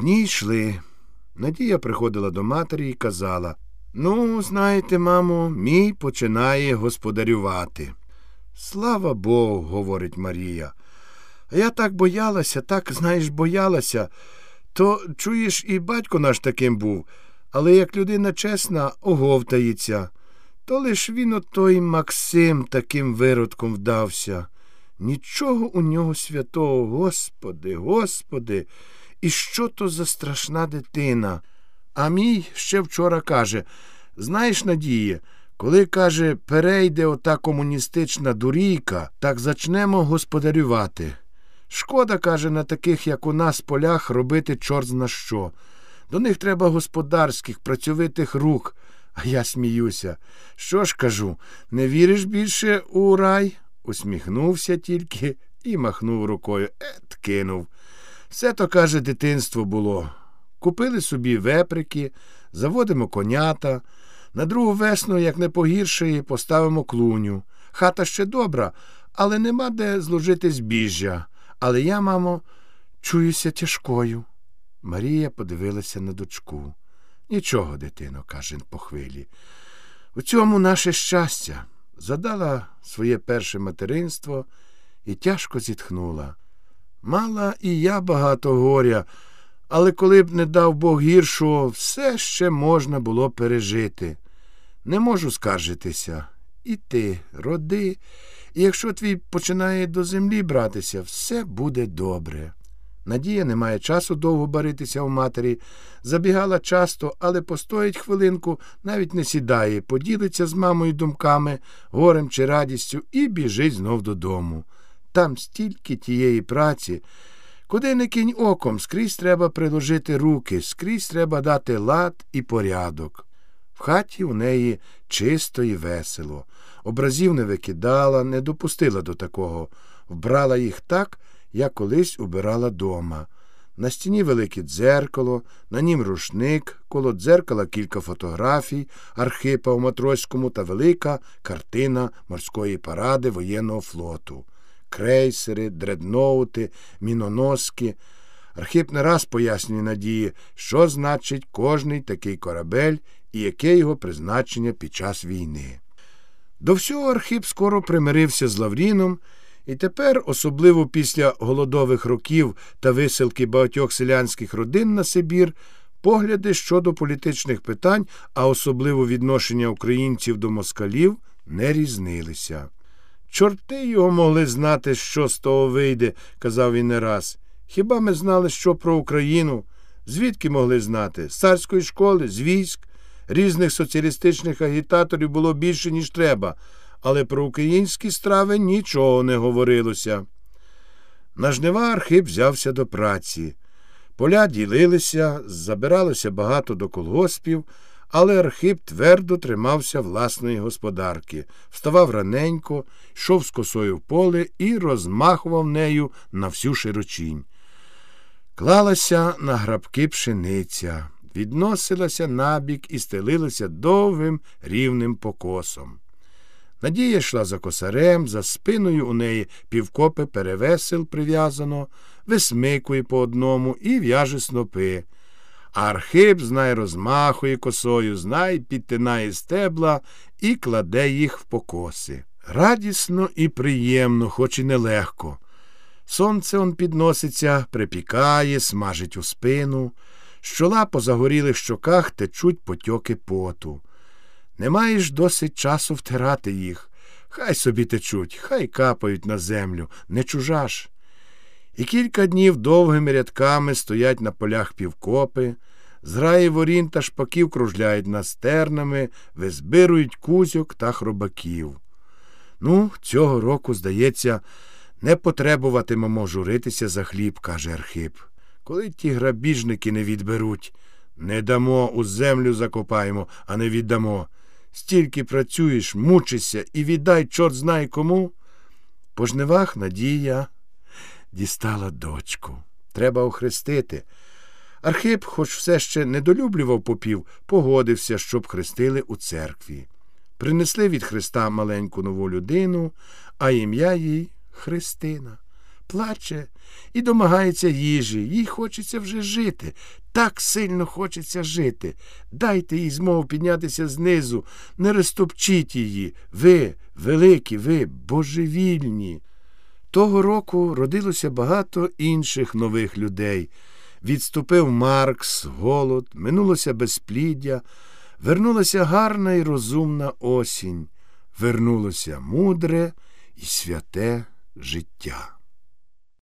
Дні йшли. Надія приходила до матері і казала Ну, знаєте, мамо, мій починає господарювати. Слава Богу, говорить Марія. А я так боялася, так, знаєш, боялася. То, чуєш, і батько наш таким був, але як людина чесна, оговтається. То лиш він отой Максим таким виродком вдався. Нічого у нього святого, Господи, Господи, і що то за страшна дитина? А мій ще вчора каже знаєш, Надіє, коли, каже, перейде ота комуністична дурійка, так зачнемо господарювати. Шкода, каже, на таких, як у нас, полях робити чорт зна що. До них треба господарських, працьовитих рук. А я сміюся. Що ж кажу, не віриш більше у рай? усміхнувся тільки і махнув рукою. Ет, кинув. Все то, каже, дитинство було. Купили собі веприки, заводимо конята. На другу весну, як не погіршає, поставимо клуню. Хата ще добра, але нема де зложити збіжжя. Але я, мамо, чуюся тяжкою. Марія подивилася на дочку. Нічого, дитино, каже по хвилі. У цьому наше щастя. Задала своє перше материнство і тяжко зітхнула. Мала і я багато горя, але коли б не дав Бог гіршого, все ще можна було пережити. Не можу скаржитися. І ти, роди, і якщо твій починає до землі братися, все буде добре. Надія не має часу довго баритися у матері, забігала часто, але постоїть хвилинку, навіть не сідає, поділиться з мамою думками, горем чи радістю і біжить знов додому. Там стільки тієї праці. Куди не кінь оком, скрізь треба приложити руки, скрізь треба дати лад і порядок. В хаті у неї чисто і весело. Образів не викидала, не допустила до такого, вбрала їх так, як колись убирала дома. На стіні велике дзеркало, на нім рушник, коло дзеркала кілька фотографій Архипа у Матроському та велика картина морської паради воєнного флоту крейсери, дредноути, міноноски. Архип не раз пояснює надії, що значить кожний такий корабель і яке його призначення під час війни. До всього Архип скоро примирився з Лавріном, і тепер, особливо після голодових років та висилки багатьох селянських родин на Сибір, погляди щодо політичних питань, а особливо відношення українців до москалів, не різнилися. Чорти його могли знати, що з того вийде, казав він не раз. Хіба ми знали, що про Україну? Звідки могли знати? З царської школи, з військ, різних соціалістичних агітаторів було більше, ніж треба, але про українські страви нічого не говорилося. На жнива Архип взявся до праці. Поля ділилися, забиралося багато до колгоспів але Архип твердо тримався власної господарки, вставав раненько, йшов з косою в поле і розмахував нею на всю широчінь. Клалася на грабки пшениця, відносилася набік і стелилася довгим рівним покосом. Надія йшла за косарем, за спиною у неї півкопи перевесел прив'язано, висмикує по одному і в'яже снопи. Архип знай розмахує косою, знай підтинає стебла і кладе їх в покоси. Радісно і приємно, хоч і нелегко. Сонце он підноситься, припікає, смажить у спину, з чола по загорілих щоках течуть потьоки поту. Не маєш досить часу втирати їх. Хай собі течуть, хай капають на землю, не чужаш. І кілька днів довгими рядками стоять на полях півкопи, зграї ворін та шпаків кружляють над стернами, визбирують кузьок та хробаків. Ну, цього року, здається, не потребуватимемо журитися за хліб, каже Архип. Коли ті грабіжники не відберуть, не дамо, у землю закопаємо, а не віддамо. Стільки працюєш, мучишся і віддай чорт знає кому. По жнивах надія дістала дочку. Треба охрестити. Архип, хоч все ще недолюблював попів, погодився, щоб хрестили у церкві. Принесли від Христа маленьку нову людину, а ім'я їй Христина. плаче і домагається їжі. Їй хочеться вже жити. Так сильно хочеться жити. Дайте їй змогу піднятися знизу, не розтопчіть її. Ви, великі, ви, божевільні. Того року родилося багато інших нових людей. Відступив Маркс, голод, минулося безпліддя, вернулася гарна і розумна осінь, вернулося мудре і святе життя.